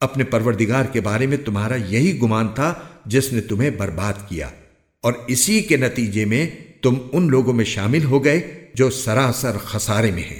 اپنے پروردگار کے بارے میں تمہارا یہی گمان تھا جس نے تمہیں برباد کیا۔ اور اسی کے نتیجے میں تم ان لوگوں میں شامل ہو گئے جو سراسر خسارے میں ہیں۔